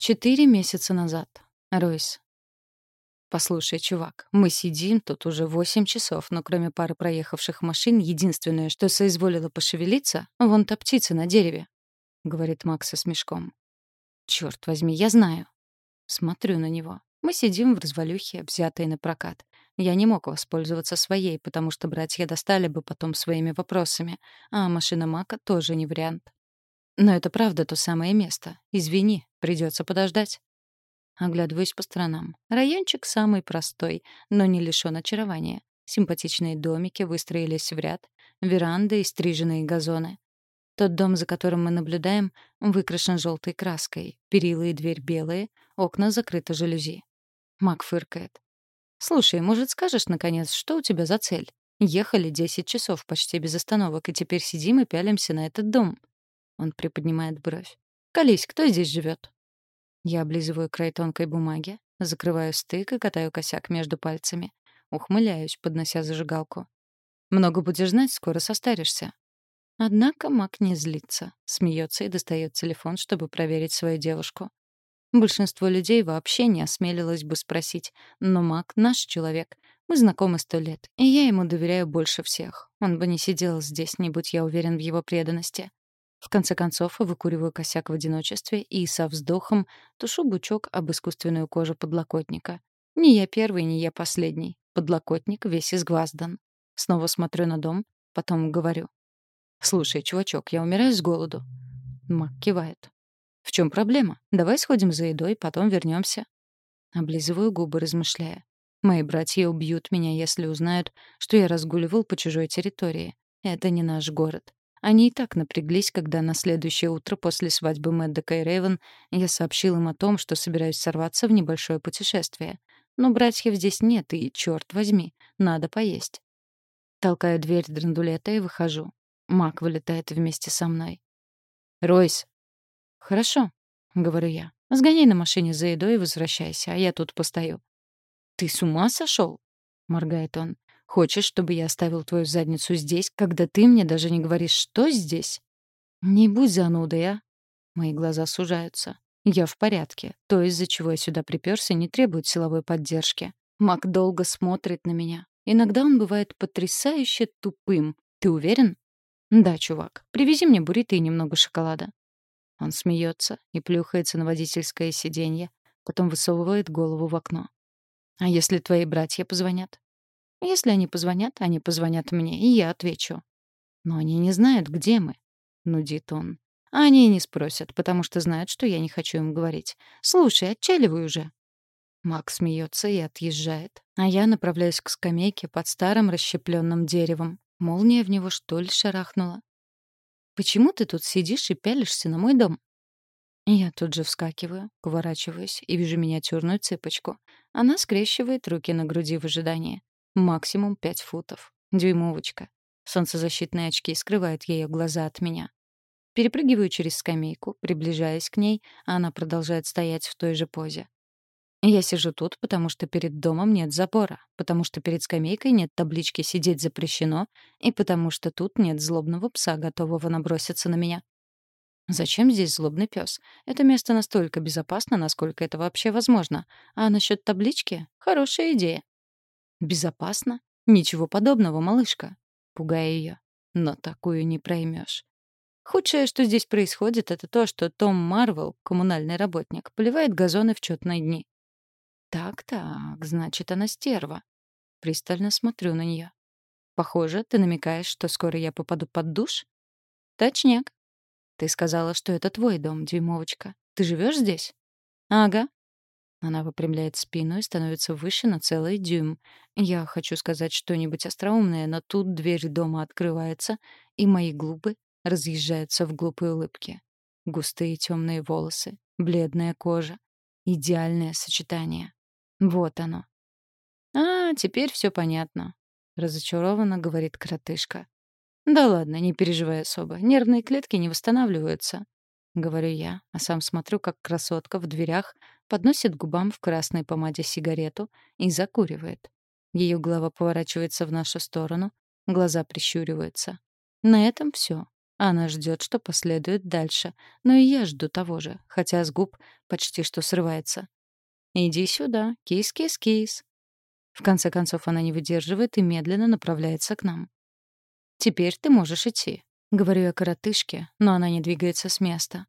Четыре месяца назад. Ройс. Послушай, чувак, мы сидим тут уже восемь часов, но кроме пары проехавших машин, единственное, что соизволило пошевелиться, вон та птица на дереве, — говорит Макс с мешком. Черт возьми, я знаю. Смотрю на него. Мы сидим в развалюхе, взятой на прокат. Я не мог воспользоваться своей, потому что братья достали бы потом своими вопросами, а машина Мака тоже не вариант. Но это правда то самое место. Извини, придется подождать. Оглядываюсь по сторонам. Райончик самый простой, но не лишён очарования. Симпатичные домики выстроились в ряд, веранды и стриженные газоны. Тот дом, за которым мы наблюдаем, выкрашен желтой краской. Перила и дверь белые, окна закрыты жалюзи. Мак фыркает. «Слушай, может, скажешь, наконец, что у тебя за цель? Ехали 10 часов почти без остановок, и теперь сидим и пялимся на этот дом». Он приподнимает бровь. «Колись, кто здесь живет? Я облизываю край тонкой бумаги, закрываю стык и катаю косяк между пальцами. Ухмыляюсь, поднося зажигалку. «Много будешь знать, скоро состаришься». Однако Мак не злится, смеется и достает телефон, чтобы проверить свою девушку. Большинство людей вообще не осмелилось бы спросить, но Мак — наш человек. Мы знакомы сто лет, и я ему доверяю больше всех. Он бы не сидел здесь, не будь я уверен в его преданности. В конце концов, выкуриваю косяк в одиночестве и со вздохом тушу бучок об искусственную кожу подлокотника. Не я первый, не я последний. Подлокотник весь изгваздан. Снова смотрю на дом, потом говорю. «Слушай, чувачок, я умираю с голоду». Мак кивает. «В чем проблема? Давай сходим за едой, потом вернемся. Облизываю губы, размышляя. Мои братья убьют меня, если узнают, что я разгуливал по чужой территории. Это не наш город. Они и так напряглись, когда на следующее утро после свадьбы Мэддека и Рэйвен я сообщил им о том, что собираюсь сорваться в небольшое путешествие. Но братьев здесь нет, и, черт возьми, надо поесть. Толкаю дверь драндулета и выхожу. Мак вылетает вместе со мной. «Ройс!» «Хорошо», — говорю я. «Сгоняй на машине за едой и возвращайся, а я тут постою». «Ты с ума сошел?» — моргает он. «Хочешь, чтобы я оставил твою задницу здесь, когда ты мне даже не говоришь, что здесь?» «Не будь занудой, а!» Мои глаза сужаются. Я в порядке. То, из-за чего я сюда приперся, не требует силовой поддержки. Мак долго смотрит на меня. Иногда он бывает потрясающе тупым. Ты уверен? «Да, чувак, привези мне буррито и немного шоколада». Он смеется и плюхается на водительское сиденье, потом высовывает голову в окно. «А если твои братья позвонят?» «Если они позвонят, они позвонят мне, и я отвечу». «Но они не знают, где мы», — нудит он. «А они не спросят, потому что знают, что я не хочу им говорить. Слушай, отчаливай уже». Макс смеется и отъезжает, а я направляюсь к скамейке под старым расщепленным деревом. Молния в него что ли шарахнула? «Почему ты тут сидишь и пялишься на мой дом?» Я тут же вскакиваю, поворачиваюсь и вижу миниатюрную цыпочку. Она скрещивает руки на груди в ожидании. Максимум пять футов. Дюймовочка. Солнцезащитные очки скрывают ее глаза от меня. Перепрыгиваю через скамейку, приближаясь к ней, а она продолжает стоять в той же позе. Я сижу тут, потому что перед домом нет забора, потому что перед скамейкой нет таблички «Сидеть запрещено» и потому что тут нет злобного пса, готового наброситься на меня. Зачем здесь злобный пес? Это место настолько безопасно, насколько это вообще возможно. А насчет таблички — хорошая идея. Безопасно? Ничего подобного, малышка. Пугая ее. Но такую не проймешь. Худшее, что здесь происходит, это то, что Том Марвел, коммунальный работник, поливает газоны в четные дни. Так-так, значит, она стерва. Пристально смотрю на нее. Похоже, ты намекаешь, что скоро я попаду под душ? Точняк. Ты сказала, что это твой дом, дюймовочка. Ты живешь здесь? Ага. Она выпрямляет спину и становится выше на целый дюйм. Я хочу сказать что-нибудь остроумное, но тут дверь дома открывается, и мои губы разъезжаются в глупые улыбки. Густые темные волосы, бледная кожа. Идеальное сочетание. Вот оно. «А, теперь все понятно», — разочарованно говорит коротышка. «Да ладно, не переживай особо. Нервные клетки не восстанавливаются», — говорю я, а сам смотрю, как красотка в дверях подносит губам в красной помаде сигарету и закуривает. Ее голова поворачивается в нашу сторону, глаза прищуриваются. На этом все. Она ждет, что последует дальше, но и я жду того же, хотя с губ почти что срывается. «Иди сюда, кис-кис-кис». В конце концов она не выдерживает и медленно направляется к нам. «Теперь ты можешь идти», — говорю я коротышке, но она не двигается с места.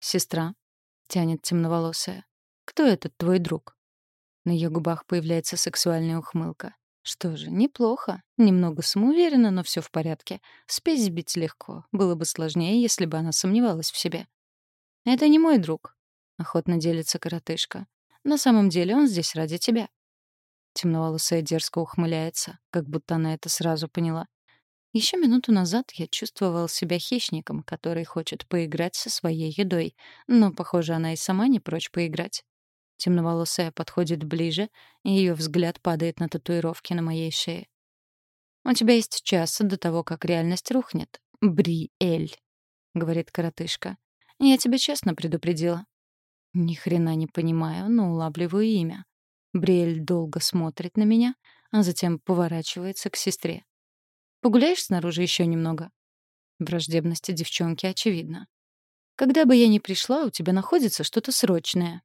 «Сестра», — тянет темноволосая, — «кто этот твой друг?» На ее губах появляется сексуальная ухмылка. Что же, неплохо. Немного самоуверенно, но все в порядке. Спесь сбить легко. Было бы сложнее, если бы она сомневалась в себе. «Это не мой друг», — охотно делится коротышка. «На самом деле он здесь ради тебя». Темноволосая дерзко ухмыляется, как будто она это сразу поняла. Еще минуту назад я чувствовал себя хищником, который хочет поиграть со своей едой, но, похоже, она и сама не прочь поиграть. Темноволосая подходит ближе, и ее взгляд падает на татуировки на моей шее. «У тебя есть час до того, как реальность рухнет. Бри-эль», — говорит коротышка. «Я тебя честно предупредила». Ни хрена не понимаю, но улавливаю имя. Бриэль долго смотрит на меня, а затем поворачивается к сестре. «Погуляешь снаружи еще немного?» Враждебность девчонки очевидна. «Когда бы я ни пришла, у тебя находится что-то срочное»,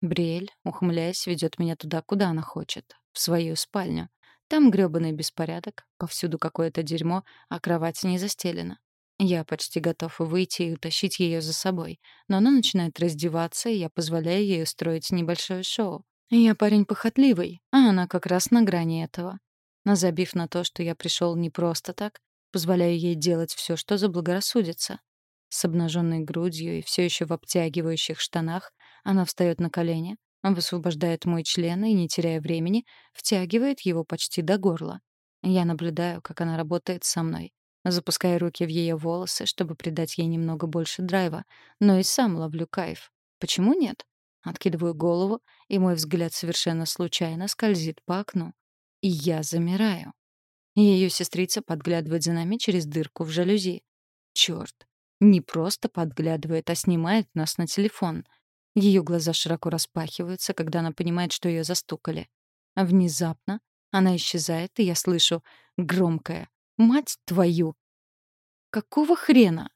Бриэль, ухмыляясь, ведет меня туда, куда она хочет, в свою спальню. Там грёбаный беспорядок, повсюду какое-то дерьмо, а кровать не застелена. Я почти готов выйти и утащить ее за собой, но она начинает раздеваться, и я позволяю ей устроить небольшое шоу. Я парень похотливый, а она как раз на грани этого. Но забив на то, что я пришел не просто так, позволяю ей делать все, что заблагорассудится. С обнаженной грудью и все еще в обтягивающих штанах она встает на колени, высвобождает мой член и, не теряя времени, втягивает его почти до горла. Я наблюдаю, как она работает со мной, запуская руки в ее волосы, чтобы придать ей немного больше драйва, но и сам ловлю кайф. Почему нет? Откидываю голову, и мой взгляд совершенно случайно скользит по окну. И я замираю. Ее сестрица подглядывает за нами через дырку в жалюзи. Черт, не просто подглядывает, а снимает нас на телефон. Ее глаза широко распахиваются, когда она понимает, что ее застукали. А внезапно она исчезает, и я слышу громкое «Мать твою!» «Какого хрена?»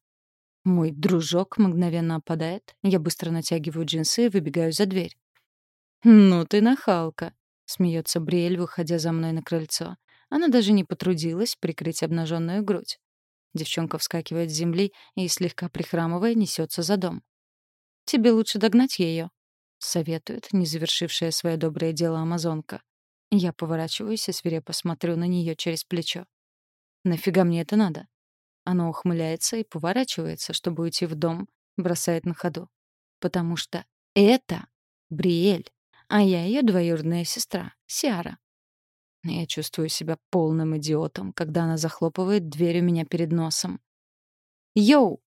Мой дружок мгновенно опадает, я быстро натягиваю джинсы и выбегаю за дверь. «Ну ты нахалка!» — смеется Бриэль, выходя за мной на крыльцо. Она даже не потрудилась прикрыть обнаженную грудь. Девчонка вскакивает с земли и, слегка прихрамывая, несется за дом. Тебе лучше догнать ее, советует не завершившая свое доброе дело амазонка. Я поворачиваюсь и свирепо смотрю на нее через плечо. Нафига мне это надо? Она ухмыляется и поворачивается, чтобы уйти в дом, бросает на ходу. Потому что это Бриэль, а я ее двоюродная сестра, Сиара. Я чувствую себя полным идиотом, когда она захлопывает дверь у меня перед носом. «Йоу!»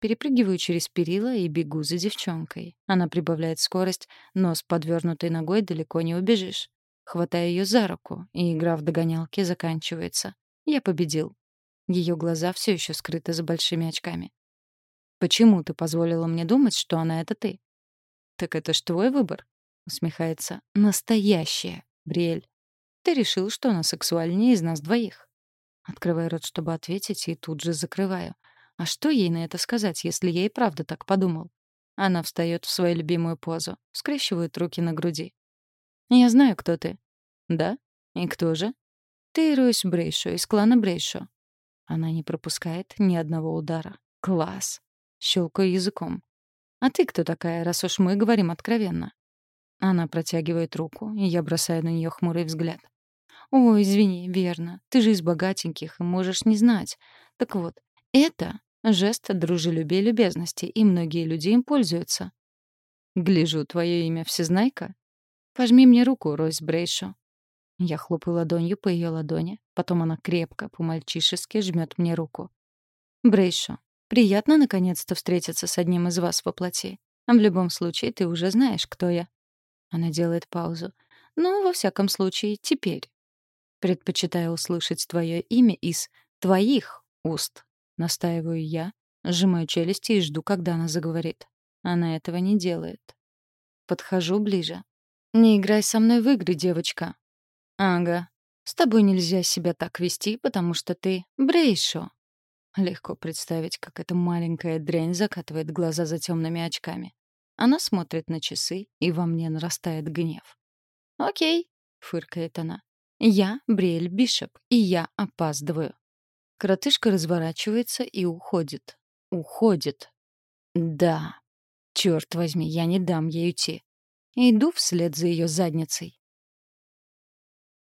Перепрыгиваю через перила и бегу за девчонкой. Она прибавляет скорость, но с подвернутой ногой далеко не убежишь. Хватаю ее за руку, и игра в догонялки заканчивается. Я победил. Ее глаза все еще скрыты за большими очками. «Почему ты позволила мне думать, что она — это ты?» «Так это ж твой выбор», — усмехается. «Настоящая, Бриэль. Ты решил, что она сексуальнее из нас двоих». Открываю рот, чтобы ответить, и тут же закрываю — а что ей на это сказать, если я и правда так подумал? Она встает в свою любимую позу, скрещивает руки на груди. «Я знаю, кто ты». «Да? И кто же?» «Ты Руис Брейшо из клана Брейшо». Она не пропускает ни одного удара. «Класс!» Щелкаю языком. «А ты кто такая, раз уж мы говорим откровенно?» Она протягивает руку, и я бросаю на нее хмурый взгляд. «Ой, извини, верно. Ты же из богатеньких и можешь не знать. Так вот, это жест дружелюбия и любезности, и многие люди им пользуются. Гляжу, твое имя Всезнайка? Пожми мне руку, Ройс Брейшо. Я хлопаю ладонью по ее ладони, потом она крепко, по-мальчишески жмет мне руку. Брейшо, приятно наконец-то встретиться с одним из вас во плоти. В любом случае, ты уже знаешь, кто я. Она делает паузу. Ну, во всяком случае, теперь. Предпочитаю услышать твое имя из твоих уст. Настаиваю я, сжимаю челюсти и жду, когда она заговорит. Она этого не делает. Подхожу ближе. «Не играй со мной в игры, девочка». «Ага. С тобой нельзя себя так вести, потому что ты Брейшо». Легко представить, как эта маленькая дрянь закатывает глаза за темными очками. Она смотрит на часы, и во мне нарастает гнев. «Окей», — фыркает она. «Я Бриэль Бишоп, и я опаздываю». Коротышка разворачивается и уходит. Уходит. Да. Черт возьми, я не дам ей уйти. Иду вслед за ее задницей.